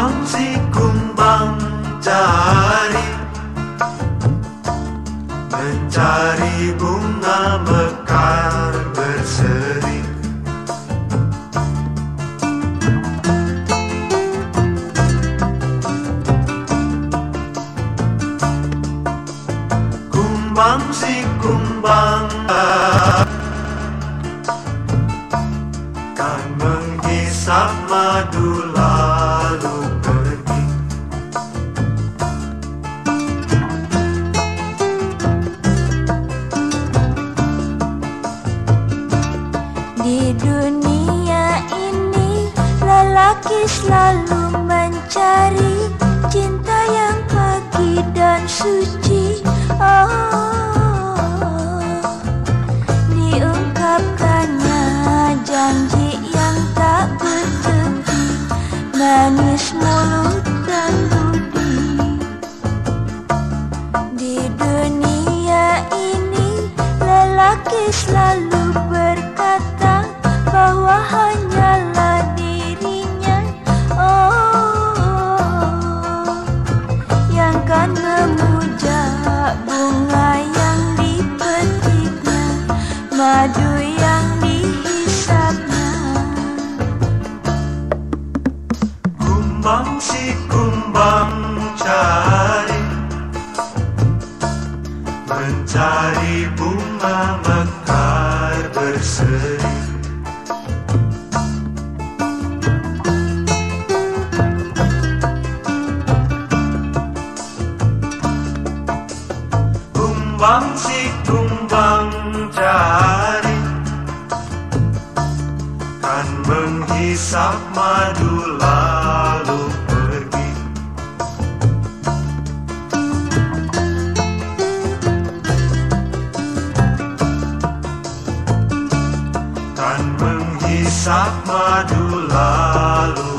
Kumbang si kumbang cari Mencari bunga mekar berseri. Kumbang si kumbang Kan menghisap madu lalu. Lelaki selalu mencari cinta yang pagi dan suci. Oh, diungkapkannya janji yang tak bertepi Manis mulut dan budi. Di dunia ini lelaki selalu berkata bahwa hanyalah yang kan memuja bunga yang dipetiknya madu yang Kumbang si kumbang cari Mencari bunga mekar berseri Kumbang si kumbang cari Kan menghisap madu lalu pergi. Kan menghisap madu lalu